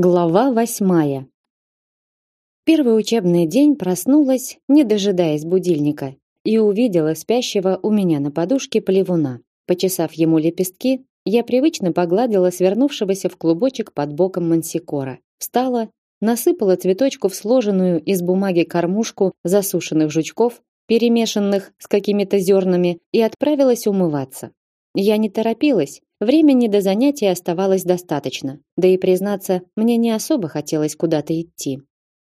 Глава восьмая. Первый учебный день проснулась, не дожидаясь будильника, и увидела спящего у меня на подушке плевуна. Почесав ему лепестки, я привычно погладила свернувшегося в клубочек под боком мансикора. Встала, насыпала цветочку в сложенную из бумаги кормушку засушенных жучков, перемешанных с какими-то зернами, и отправилась умываться. Я не торопилась, Времени до занятия оставалось достаточно, да и признаться, мне не особо хотелось куда-то идти.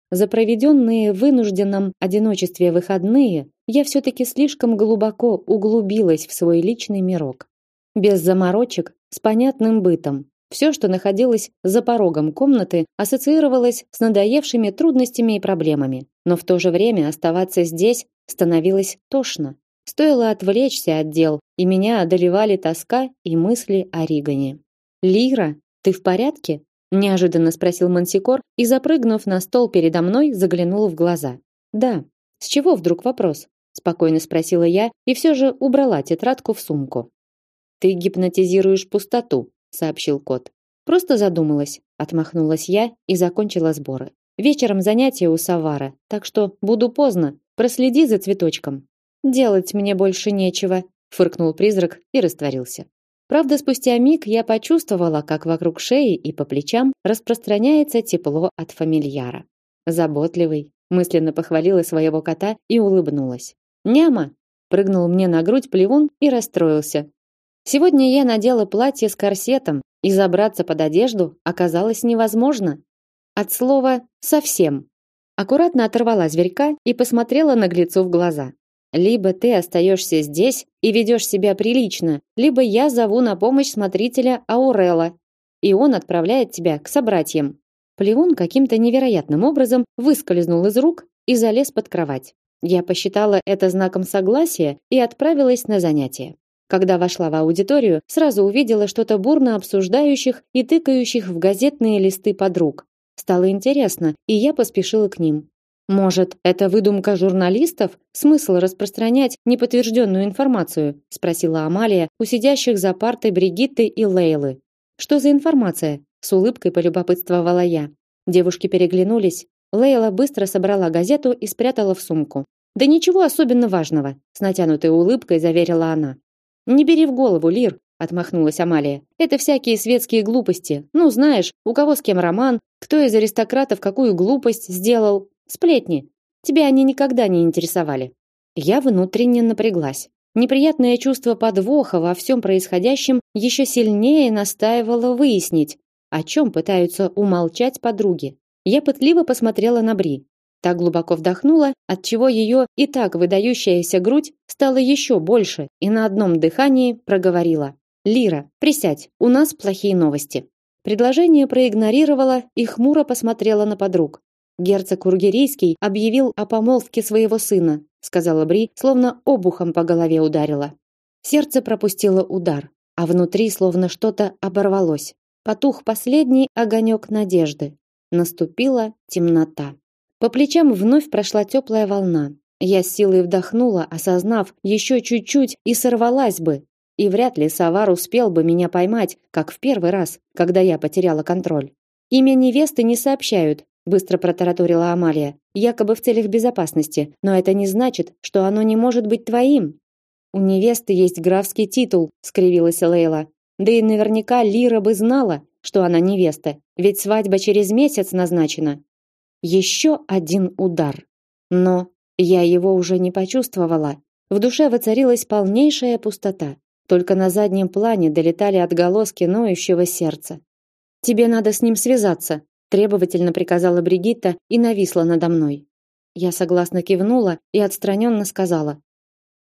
За проведенные в вынужденном одиночестве выходные я все-таки слишком глубоко углубилась в свой личный мирок. Без заморочек, с понятным бытом. Все, что находилось за порогом комнаты, ассоциировалось с надоевшими трудностями и проблемами. Но в то же время оставаться здесь становилось тошно. Стоило отвлечься от дел, и меня одолевали тоска и мысли о Ригане. «Лира, ты в порядке?» – неожиданно спросил Мансикор и, запрыгнув на стол передо мной, заглянул в глаза. «Да. С чего вдруг вопрос?» – спокойно спросила я и все же убрала тетрадку в сумку. «Ты гипнотизируешь пустоту», – сообщил кот. «Просто задумалась», – отмахнулась я и закончила сборы. «Вечером занятие у Савара, так что буду поздно. Проследи за цветочком». Делать мне больше нечего, фыркнул призрак и растворился. Правда, спустя миг я почувствовала, как вокруг шеи и по плечам распространяется тепло от фамильяра. Заботливый, мысленно похвалила своего кота и улыбнулась. Няма прыгнул мне на грудь плевун и расстроился. Сегодня я надела платье с корсетом, и забраться под одежду оказалось невозможно. От слова совсем. Аккуратно оторвала зверька и посмотрела наглецу в глаза. Либо ты остаешься здесь и ведешь себя прилично, либо я зову на помощь смотрителя Аурела, и он отправляет тебя к собратьям. Плевун каким-то невероятным образом выскользнул из рук и залез под кровать. Я посчитала это знаком согласия и отправилась на занятия. Когда вошла в аудиторию, сразу увидела что-то бурно обсуждающих и тыкающих в газетные листы подруг. Стало интересно, и я поспешила к ним. Может, это выдумка журналистов? Смысл распространять неподтвержденную информацию? спросила Амалия у сидящих за партой Бригитты и Лейлы. Что за информация? с улыбкой полюбопытствовала я. Девушки переглянулись. Лейла быстро собрала газету и спрятала в сумку. Да ничего особенно важного, с натянутой улыбкой заверила она. Не бери в голову, Лир, отмахнулась Амалия. Это всякие светские глупости. Ну, знаешь, у кого с кем роман, кто из аристократов какую глупость сделал, Сплетни. Тебя они никогда не интересовали. Я внутренне напряглась. Неприятное чувство подвоха во всем происходящем еще сильнее настаивало выяснить, о чем пытаются умолчать подруги. Я пытливо посмотрела на Бри. Так глубоко вдохнула, от чего ее и так выдающаяся грудь стала еще больше, и на одном дыхании проговорила: "Лира, присядь, у нас плохие новости". Предложение проигнорировала и хмуро посмотрела на подруг. Герцог Ургерийский объявил о помолвке своего сына, сказала Бри, словно обухом по голове ударила. Сердце пропустило удар, а внутри словно что-то оборвалось. Потух последний огонек надежды. Наступила темнота. По плечам вновь прошла теплая волна. Я с силой вдохнула, осознав, еще чуть-чуть и сорвалась бы. И вряд ли Савар успел бы меня поймать, как в первый раз, когда я потеряла контроль. Имя невесты не сообщают, быстро протараторила Амалия, якобы в целях безопасности, но это не значит, что оно не может быть твоим. У невесты есть графский титул, скривилась Лейла. Да и наверняка Лира бы знала, что она невеста, ведь свадьба через месяц назначена. Еще один удар. Но я его уже не почувствовала. В душе воцарилась полнейшая пустота. Только на заднем плане долетали отголоски ноющего сердца. Тебе надо с ним связаться, требовательно приказала Бригитта и нависла надо мной. Я согласно кивнула и отстраненно сказала: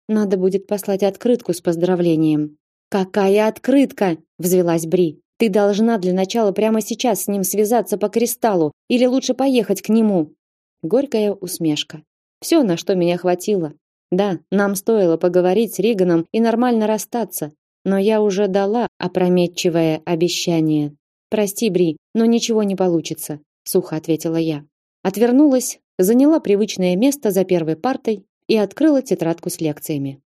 "Надо будет послать открытку с поздравлением". "Какая открытка?" взвилась Бри. "Ты должна для начала прямо сейчас с ним связаться по кристаллу или лучше поехать к нему". Горькая усмешка. Все, на что меня хватило. Да, нам стоило поговорить с Риганом и нормально расстаться, но я уже дала опрометчивое обещание. Прости, Бри, но ничего не получится, сухо ответила я. Отвернулась, заняла привычное место за первой партой и открыла тетрадку с лекциями.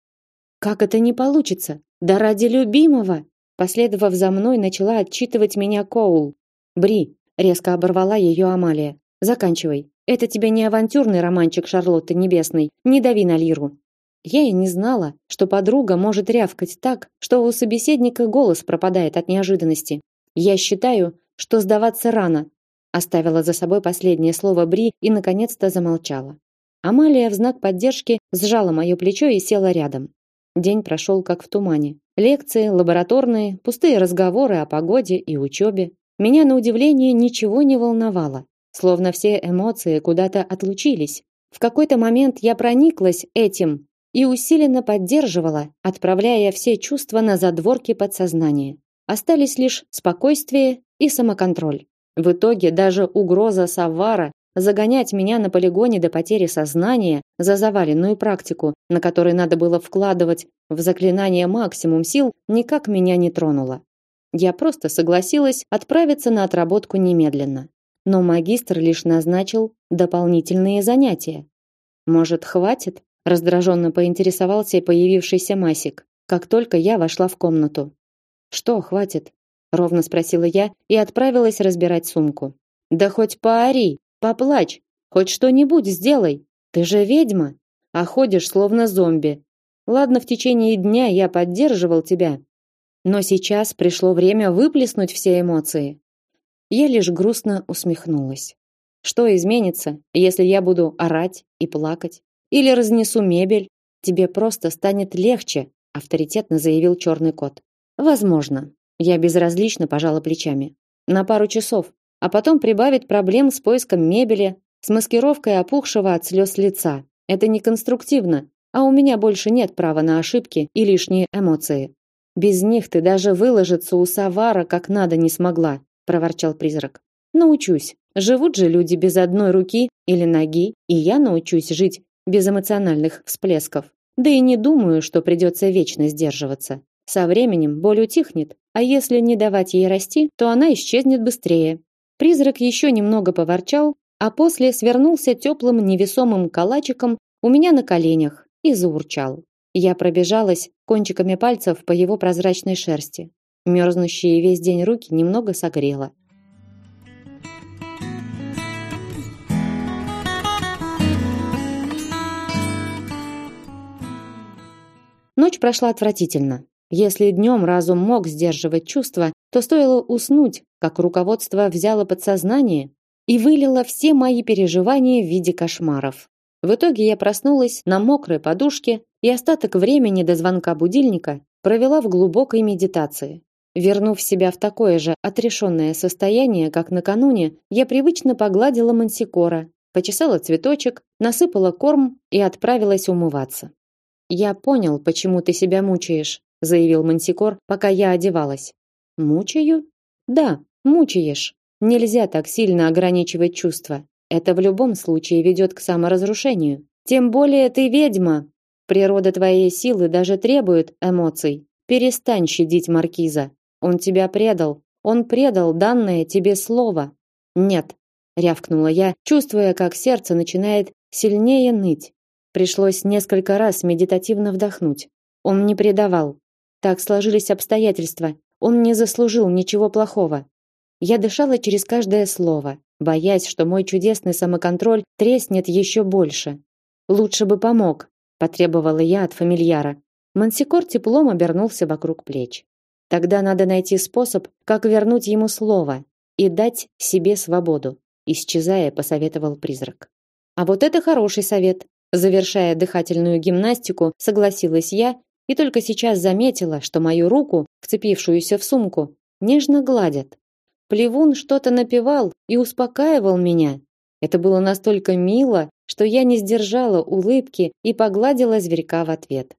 Как это не получится? Да ради любимого, последовав за мной, начала отчитывать меня Коул. Бри, резко оборвала ее Амалия. Заканчивай. Это тебе не авантюрный романчик Шарлотты Небесной. Не дави на лиру. Я и не знала, что подруга может рявкать так, что у собеседника голос пропадает от неожиданности. Я считаю, что сдаваться рано. Оставила за собой последнее слово Бри и наконец-то замолчала. Амалия в знак поддержки сжала мое плечо и села рядом. День прошел как в тумане. Лекции, лабораторные, пустые разговоры о погоде и учебе. Меня на удивление ничего не волновало, словно все эмоции куда-то отлучились. В какой-то момент я прониклась этим и усиленно поддерживала, отправляя все чувства на задворки подсознания. Остались лишь спокойствие и самоконтроль. В итоге даже угроза Саввара загонять меня на полигоне до потери сознания за заваленную практику, на которой надо было вкладывать в заклинание максимум сил, никак меня не тронула. Я просто согласилась отправиться на отработку немедленно. Но магистр лишь назначил дополнительные занятия. Может, хватит? раздраженно поинтересовался появившийся Масик, как только я вошла в комнату. Что, хватит? ровно спросила я и отправилась разбирать сумку. Да хоть поори, поплачь, хоть что-нибудь сделай. Ты же ведьма, а ходишь словно зомби. Ладно, в течение дня я поддерживал тебя, но сейчас пришло время выплеснуть все эмоции. Я лишь грустно усмехнулась. Что изменится, если я буду орать и плакать? Или разнесу мебель, тебе просто станет легче, авторитетно заявил черный кот. Возможно. Я безразлично пожала плечами. На пару часов, а потом прибавит проблем с поиском мебели, с маскировкой опухшего от слез лица. Это не конструктивно, а у меня больше нет права на ошибки и лишние эмоции. Без них ты даже выложиться у Савара как надо не смогла, проворчал призрак. Научусь. Живут же люди без одной руки или ноги, и я научусь жить без эмоциональных всплесков. Да и не думаю, что придется вечно сдерживаться. Со временем боль утихнет, а если не давать ей расти, то она исчезнет быстрее. Призрак еще немного поворчал, а после свернулся теплым невесомым калачиком у меня на коленях и заурчал. Я пробежалась кончиками пальцев по его прозрачной шерсти. Мерзнущие весь день руки немного согрела. Ночь прошла отвратительно. Если днем разум мог сдерживать чувства, то стоило уснуть, как руководство взяло подсознание и вылило все мои переживания в виде кошмаров. В итоге я проснулась на мокрой подушке и остаток времени до звонка будильника провела в глубокой медитации. Вернув себя в такое же отрешенное состояние, как накануне, я привычно погладила мансикора, почесала цветочек, насыпала корм и отправилась умываться. Я понял, почему ты себя мучаешь, заявил Мансикор, пока я одевалась. Мучаю? Да, мучаешь. Нельзя так сильно ограничивать чувства. Это в любом случае ведет к саморазрушению. Тем более ты ведьма. Природа твоей силы даже требует эмоций. Перестань щадить маркиза. Он тебя предал. Он предал данное тебе слово. Нет, рявкнула я, чувствуя, как сердце начинает сильнее ныть. Пришлось несколько раз медитативно вдохнуть. Он не предавал. Так сложились обстоятельства. Он не заслужил ничего плохого. Я дышала через каждое слово, боясь, что мой чудесный самоконтроль треснет еще больше. Лучше бы помог, потребовала я от фамильяра. Мансикор теплом обернулся вокруг плеч. Тогда надо найти способ, как вернуть ему слово и дать себе свободу, исчезая, посоветовал призрак. А вот это хороший совет, Завершая дыхательную гимнастику, согласилась я и только сейчас заметила, что мою руку, вцепившуюся в сумку, нежно гладят. Плевун что-то напевал и успокаивал меня. Это было настолько мило, что я не сдержала улыбки и погладила зверька в ответ.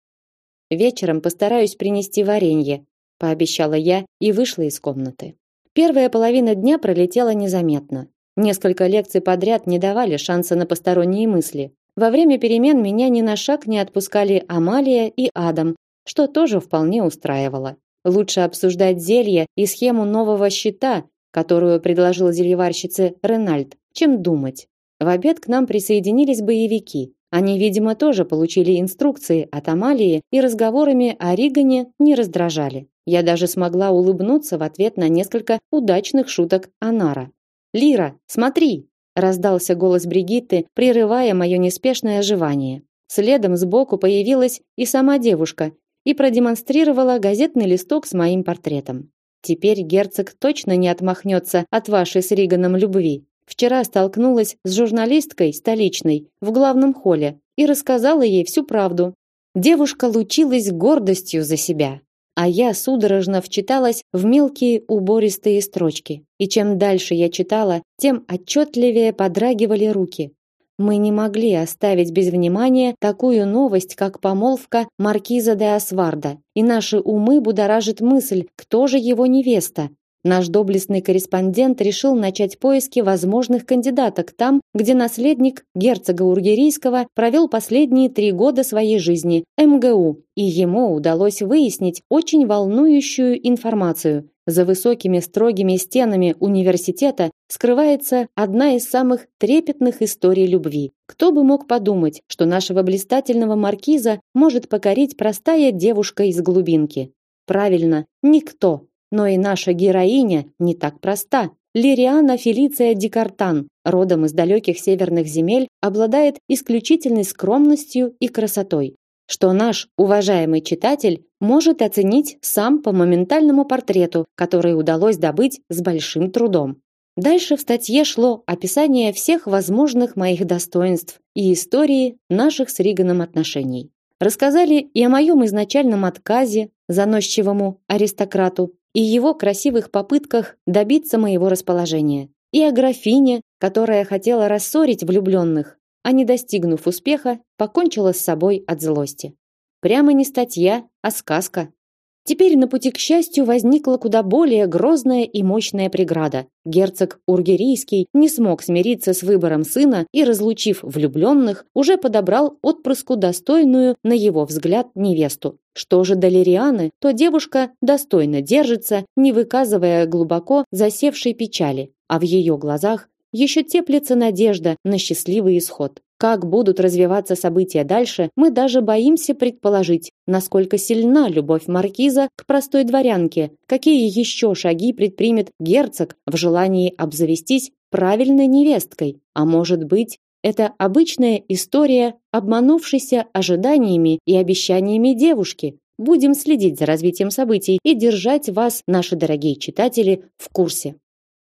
Вечером постараюсь принести варенье, пообещала я и вышла из комнаты. Первая половина дня пролетела незаметно. Несколько лекций подряд не давали шанса на посторонние мысли. Во время перемен меня ни на шаг не отпускали Амалия и Адам, что тоже вполне устраивало. Лучше обсуждать зелье и схему нового щита, которую предложил зельеварщице Ренальд, чем думать. В обед к нам присоединились боевики. Они, видимо, тоже получили инструкции от Амалии и разговорами о Ригане не раздражали. Я даже смогла улыбнуться в ответ на несколько удачных шуток Анара. Лира, смотри!» раздался голос Бригитты, прерывая мое неспешное оживание. Следом сбоку появилась и сама девушка и продемонстрировала газетный листок с моим портретом. Теперь герцог точно не отмахнется от вашей с Риганом любви. Вчера столкнулась с журналисткой столичной в главном холле и рассказала ей всю правду. Девушка лучилась гордостью за себя, а я судорожно вчиталась в мелкие убористые строчки. И чем дальше я читала, тем отчетливее подрагивали руки. Мы не могли оставить без внимания такую новость, как помолвка маркиза де Асварда, и наши умы будоражит мысль, кто же его невеста. Наш доблестный корреспондент решил начать поиски возможных кандидаток там, где наследник герцога Ургерийского провел последние три года своей жизни МГУ, и ему удалось выяснить очень волнующую информацию. За высокими строгими стенами университета скрывается одна из самых трепетных историй любви. Кто бы мог подумать, что нашего блистательного маркиза может покорить простая девушка из глубинки? Правильно, никто. Но и наша героиня не так проста. Лириана Фелиция Дикартан, родом из далеких северных земель, обладает исключительной скромностью и красотой, что наш уважаемый читатель может оценить сам по моментальному портрету, который удалось добыть с большим трудом. Дальше в статье шло описание всех возможных моих достоинств и истории наших с Риганом отношений. Рассказали и о моем изначальном отказе заносчивому аристократу, и его красивых попытках добиться моего расположения, и о графине, которая хотела рассорить влюбленных, а не достигнув успеха, покончила с собой от злости. Прямо не статья, а сказка. Теперь на пути к счастью возникла куда более грозная и мощная преграда. Герцог Ургерийский не смог смириться с выбором сына и, разлучив влюбленных, уже подобрал отпрыску достойную, на его взгляд, невесту. Что же до Лирианы, то девушка достойно держится, не выказывая глубоко засевшей печали, а в ее глазах еще теплится надежда на счастливый исход. Как будут развиваться события дальше, мы даже боимся предположить, насколько сильна любовь маркиза к простой дворянке, какие еще шаги предпримет герцог в желании обзавестись правильной невесткой. А может быть, это обычная история обманувшейся ожиданиями и обещаниями девушки. Будем следить за развитием событий и держать вас, наши дорогие читатели, в курсе.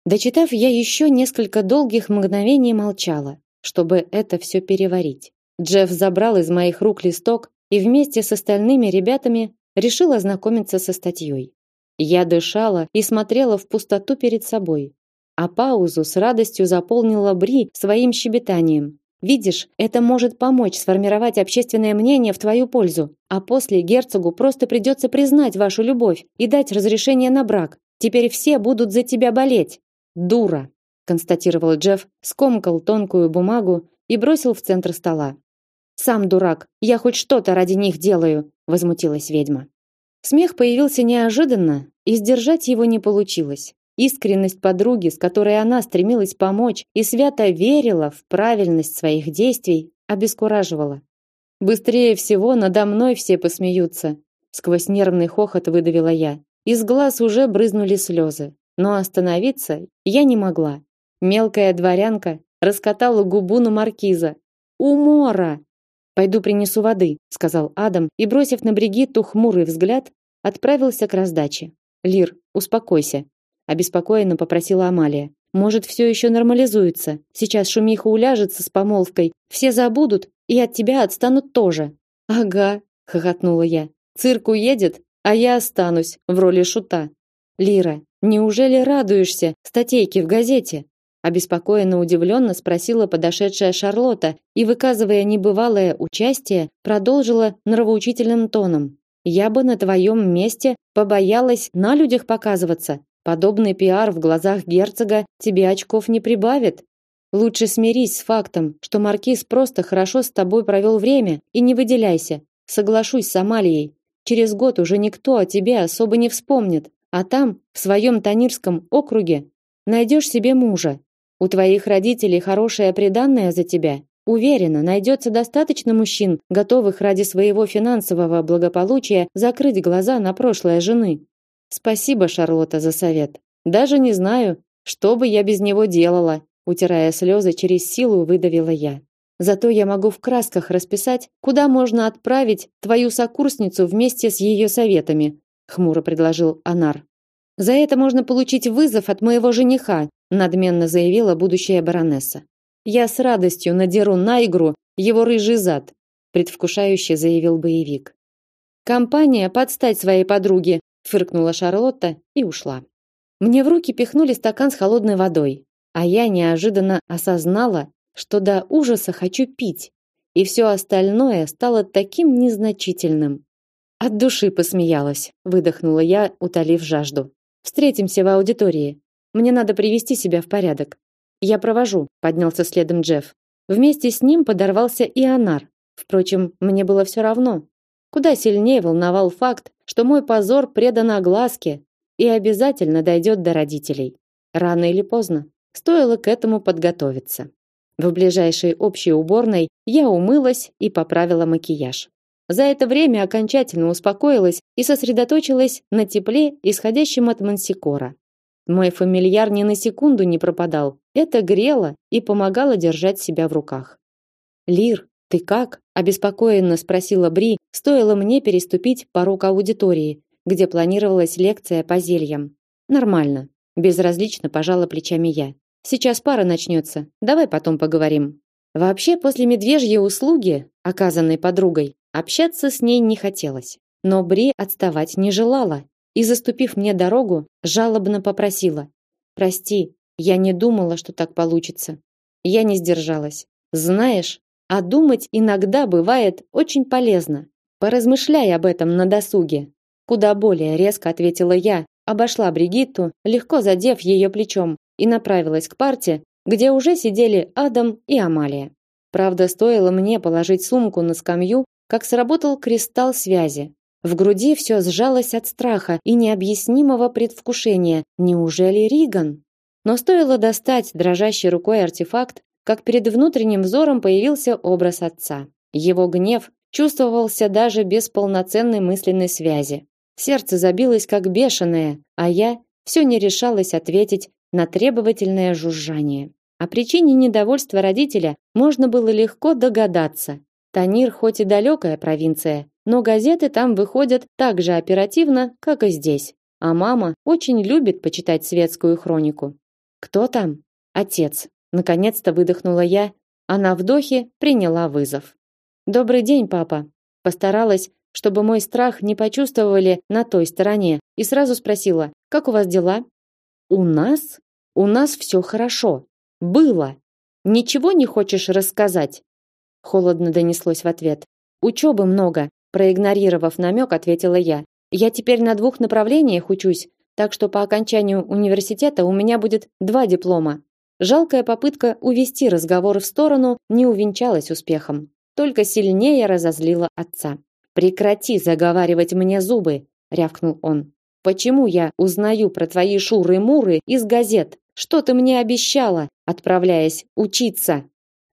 Дочитав, я еще несколько долгих мгновений молчала чтобы это все переварить. Джефф забрал из моих рук листок и вместе с остальными ребятами решил ознакомиться со статьей. Я дышала и смотрела в пустоту перед собой, а паузу с радостью заполнила Бри своим щебетанием. Видишь, это может помочь сформировать общественное мнение в твою пользу, а после герцогу просто придется признать вашу любовь и дать разрешение на брак. Теперь все будут за тебя болеть. Дура констатировал Джефф, скомкал тонкую бумагу и бросил в центр стола. Сам дурак, я хоть что-то ради них делаю, возмутилась ведьма. Смех появился неожиданно, и сдержать его не получилось. Искренность подруги, с которой она стремилась помочь и свято верила в правильность своих действий, обескураживала. Быстрее всего надо мной все посмеются, сквозь нервный хохот выдавила я. Из глаз уже брызнули слезы, но остановиться я не могла. Мелкая дворянка раскатала губу на маркиза. Умора. Пойду принесу воды, сказал Адам и бросив на Бригитту хмурый взгляд, отправился к раздаче. Лир, успокойся, обеспокоенно попросила Амалия. Может, все еще нормализуется. Сейчас шумиха уляжется с помолвкой, все забудут и от тебя отстанут тоже. Ага, хохотнула я. Цирк уедет, а я останусь в роли шута. Лира, неужели радуешься статейке в газете? обеспокоенно удивленно спросила подошедшая Шарлотта и выказывая небывалое участие, продолжила нравоучительным тоном: "Я бы на твоем месте побоялась на людях показываться. Подобный пиар в глазах герцога тебе очков не прибавит. Лучше смирись с фактом, что маркиз просто хорошо с тобой провел время и не выделяйся. Соглашусь с Амалией. Через год уже никто о тебе особо не вспомнит, а там, в своем Танирском округе, найдешь себе мужа. У твоих родителей хорошее приданное за тебя. Уверена, найдется достаточно мужчин, готовых ради своего финансового благополучия закрыть глаза на прошлое жены. Спасибо, Шарлотта, за совет. Даже не знаю, Что бы я без него делала? Утирая слезы, через силу выдавила я. Зато я могу в красках расписать, куда можно отправить твою сокурсницу вместе с ее советами, хмуро предложил Анар. За это можно получить вызов от моего жениха, надменно заявила будущая баронесса. Я с радостью надеру на игру его рыжий зад, предвкушающе заявил боевик. Компания подстать своей подруге, фыркнула Шарлотта и ушла. Мне в руки пихнули стакан с холодной водой, а я неожиданно осознала, что до ужаса хочу пить, и все остальное стало таким незначительным. От души посмеялась, выдохнула я, утолив жажду. Встретимся в аудитории. Мне надо привести себя в порядок. Я провожу, поднялся следом Джефф. Вместе с ним подорвался и Анар. Впрочем, мне было все равно. Куда сильнее волновал факт, что мой позор предан огласке и обязательно дойдет до родителей. Рано или поздно. Стоило к этому подготовиться. В ближайшей общей уборной я умылась и поправила макияж. За это время окончательно успокоилась и сосредоточилась на тепле, исходящем от мансикора. Мой фамильяр ни на секунду не пропадал. Это грело и помогало держать себя в руках. Лир, ты как? обеспокоенно спросила Бри, стоило мне переступить порог аудитории, где планировалась лекция по зельям. Нормально, безразлично пожала плечами я. Сейчас пара начнется. Давай потом поговорим. Вообще, после медвежьей услуги, оказанной подругой, Общаться с ней не хотелось, но Бри отставать не желала и, заступив мне дорогу, жалобно попросила: "Прости, я не думала, что так получится". Я не сдержалась. Знаешь, а думать иногда бывает очень полезно. Поразмышляй об этом на досуге. Куда более резко ответила я, обошла Бригитту, легко задев ее плечом, и направилась к парте, где уже сидели Адам и Амалия. Правда, стоило мне положить сумку на скамью, как сработал кристалл связи. В груди все сжалось от страха и необъяснимого предвкушения. Неужели Риган? Но стоило достать дрожащей рукой артефакт, как перед внутренним взором появился образ отца. Его гнев чувствовался даже без полноценной мысленной связи. Сердце забилось как бешеное, а я все не решалась ответить на требовательное жужжание. О причине недовольства родителя можно было легко догадаться. Танир хоть и далекая провинция, но газеты там выходят так же оперативно, как и здесь. А мама очень любит почитать светскую хронику. Кто там? Отец. Наконец-то выдохнула я, а на вдохе приняла вызов. Добрый день, папа. Постаралась, чтобы мой страх не почувствовали на той стороне, и сразу спросила: "Как у вас дела?" "У нас? У нас все хорошо. Было. Ничего не хочешь рассказать?" Холодно донеслось в ответ. Учебы много, проигнорировав намек, ответила я. Я теперь на двух направлениях учусь, так что по окончанию университета у меня будет два диплома. Жалкая попытка увести разговор в сторону не увенчалась успехом, только сильнее разозлила отца. Прекрати заговаривать мне зубы, рявкнул он. Почему я узнаю про твои шуры-муры из газет? Что ты мне обещала, отправляясь учиться?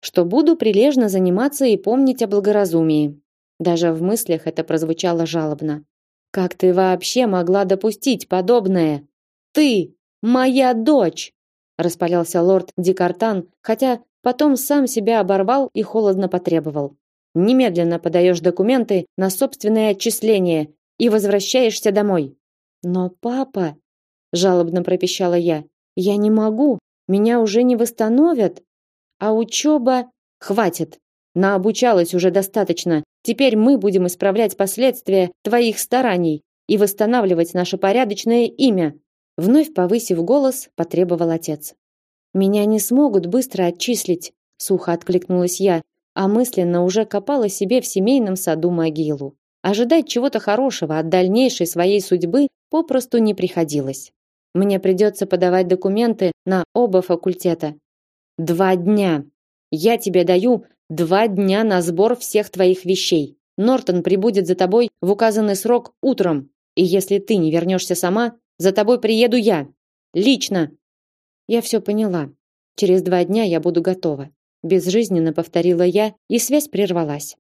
Что буду прилежно заниматься и помнить о благоразумии. Даже в мыслях это прозвучало жалобно. Как ты вообще могла допустить подобное? Ты, моя дочь, распалялся лорд Дикартан, хотя потом сам себя оборвал и холодно потребовал: немедленно подаешь документы на собственное отчисление и возвращаешься домой. Но папа, жалобно пропищала я, я не могу, меня уже не восстановят. А учеба... Хватит. Наобучалась уже достаточно. Теперь мы будем исправлять последствия твоих стараний и восстанавливать наше порядочное имя. Вновь повысив голос, потребовал отец. Меня не смогут быстро отчислить, сухо откликнулась я, а мысленно уже копала себе в семейном саду могилу. Ожидать чего-то хорошего от дальнейшей своей судьбы попросту не приходилось. Мне придется подавать документы на оба факультета, Два дня. Я тебе даю два дня на сбор всех твоих вещей. Нортон прибудет за тобой в указанный срок утром. И если ты не вернешься сама, за тобой приеду я. Лично. Я все поняла. Через два дня я буду готова. Безжизненно повторила я, и связь прервалась.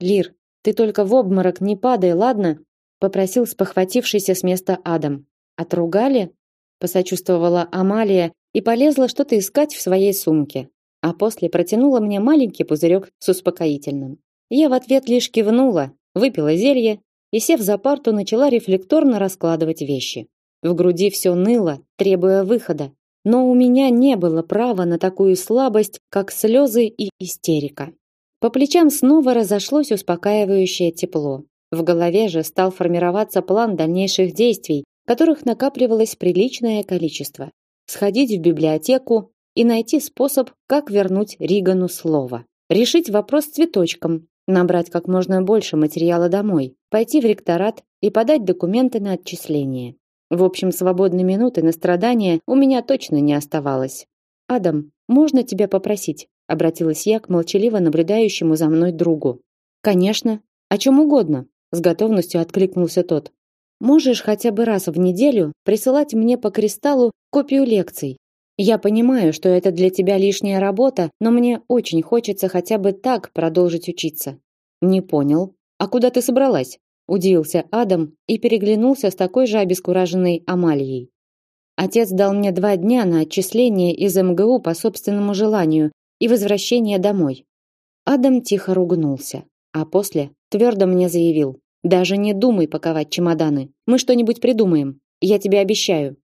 Лир, ты только в обморок не падай, ладно? Попросил спохватившийся с места Адам. Отругали? посочувствовала Амалия и полезла что-то искать в своей сумке, а после протянула мне маленький пузырек с успокоительным. Я в ответ лишь кивнула, выпила зелье и, сев за парту, начала рефлекторно раскладывать вещи. В груди все ныло, требуя выхода, но у меня не было права на такую слабость, как слезы и истерика. По плечам снова разошлось успокаивающее тепло. В голове же стал формироваться план дальнейших действий, которых накапливалось приличное количество. Сходить в библиотеку и найти способ, как вернуть Ригану слово. Решить вопрос с цветочком, набрать как можно больше материала домой, пойти в ректорат и подать документы на отчисление. В общем, свободной минуты на страдания у меня точно не оставалось. Адам, можно тебя попросить? обратилась я к молчаливо наблюдающему за мной другу. Конечно, о чем угодно, с готовностью откликнулся тот. Можешь хотя бы раз в неделю присылать мне по кристаллу копию лекций. Я понимаю, что это для тебя лишняя работа, но мне очень хочется хотя бы так продолжить учиться. Не понял. А куда ты собралась? удивился Адам и переглянулся с такой же обескураженной Амалией. Отец дал мне два дня на отчисление из МГУ по собственному желанию и возвращение домой. Адам тихо ругнулся, а после твердо мне заявил: "Даже не думай паковать чемоданы. Мы что-нибудь придумаем. Я тебе обещаю".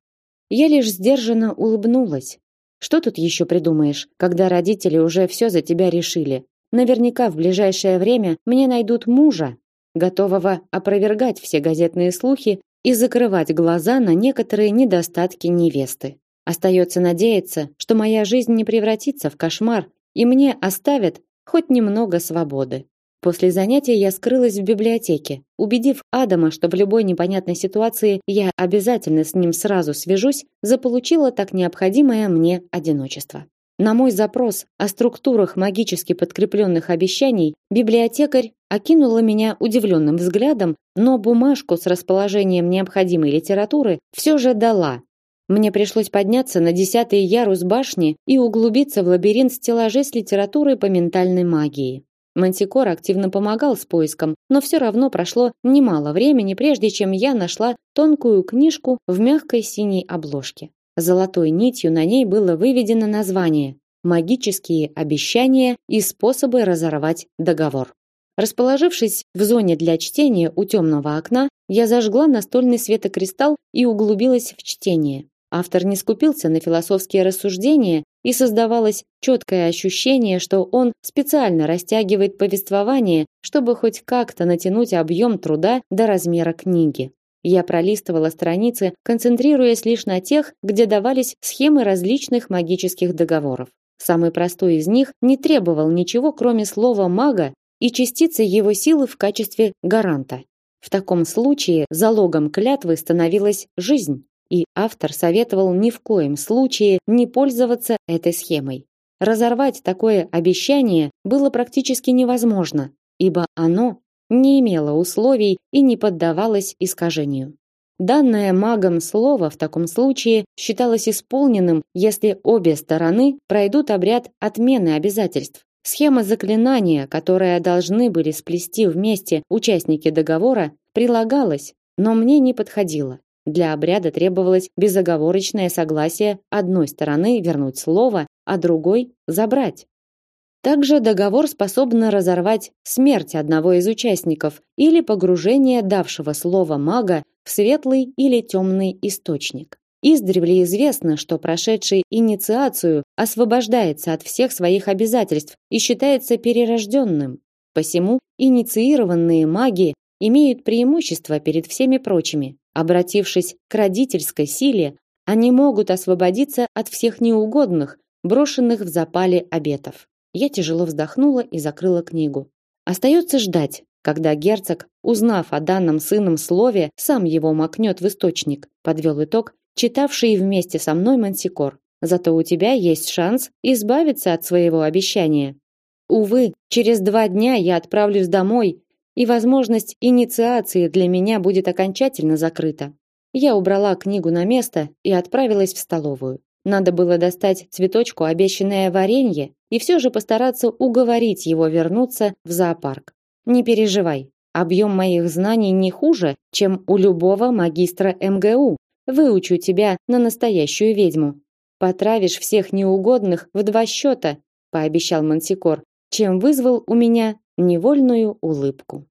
Я лишь сдержанно улыбнулась. Что тут еще придумаешь, когда родители уже все за тебя решили? Наверняка в ближайшее время мне найдут мужа, готового опровергать все газетные слухи и закрывать глаза на некоторые недостатки невесты. Остается надеяться, что моя жизнь не превратится в кошмар, и мне оставят хоть немного свободы. После занятия я скрылась в библиотеке, убедив Адама, что в любой непонятной ситуации я обязательно с ним сразу свяжусь, заполучила так необходимое мне одиночество. На мой запрос о структурах магически подкрепленных обещаний библиотекарь окинула меня удивленным взглядом, но бумажку с расположением необходимой литературы все же дала. Мне пришлось подняться на десятый ярус башни и углубиться в лабиринт стеллажей с литературой по ментальной магии. Мантикор активно помогал с поиском, но все равно прошло немало времени, прежде чем я нашла тонкую книжку в мягкой синей обложке. Золотой нитью на ней было выведено название «Магические обещания и способы разорвать договор». Расположившись в зоне для чтения у темного окна, я зажгла настольный светокристалл и углубилась в чтение. Автор не скупился на философские рассуждения, и создавалось четкое ощущение, что он специально растягивает повествование, чтобы хоть как-то натянуть объем труда до размера книги. Я пролистывала страницы, концентрируясь лишь на тех, где давались схемы различных магических договоров. Самый простой из них не требовал ничего, кроме слова мага и частицы его силы в качестве гаранта. В таком случае залогом клятвы становилась жизнь, и автор советовал ни в коем случае не пользоваться этой схемой. Разорвать такое обещание было практически невозможно, ибо оно не имела условий и не поддавалась искажению. Данное магом слово в таком случае считалось исполненным, если обе стороны пройдут обряд отмены обязательств. Схема заклинания, которое должны были сплести вместе участники договора, прилагалась, но мне не подходила. Для обряда требовалось безоговорочное согласие одной стороны вернуть слово, а другой забрать. Также договор способен разорвать смерть одного из участников или погружение давшего слово мага в светлый или темный источник. Издревле известно, что прошедший инициацию освобождается от всех своих обязательств и считается перерожденным. Посему инициированные маги имеют преимущество перед всеми прочими. Обратившись к родительской силе, они могут освободиться от всех неугодных, брошенных в запале обетов. Я тяжело вздохнула и закрыла книгу. Остается ждать, когда герцог, узнав о данном сыном слове, сам его макнет в источник, подвел итог, читавший вместе со мной Мансикор. Зато у тебя есть шанс избавиться от своего обещания. Увы, через два дня я отправлюсь домой, и возможность инициации для меня будет окончательно закрыта. Я убрала книгу на место и отправилась в столовую. Надо было достать цветочку обещанное варенье и все же постараться уговорить его вернуться в зоопарк. Не переживай, объем моих знаний не хуже, чем у любого магистра МГУ. выучу тебя на настоящую ведьму. Потравишь всех неугодных в два счета, пообещал Мансикор, чем вызвал у меня невольную улыбку.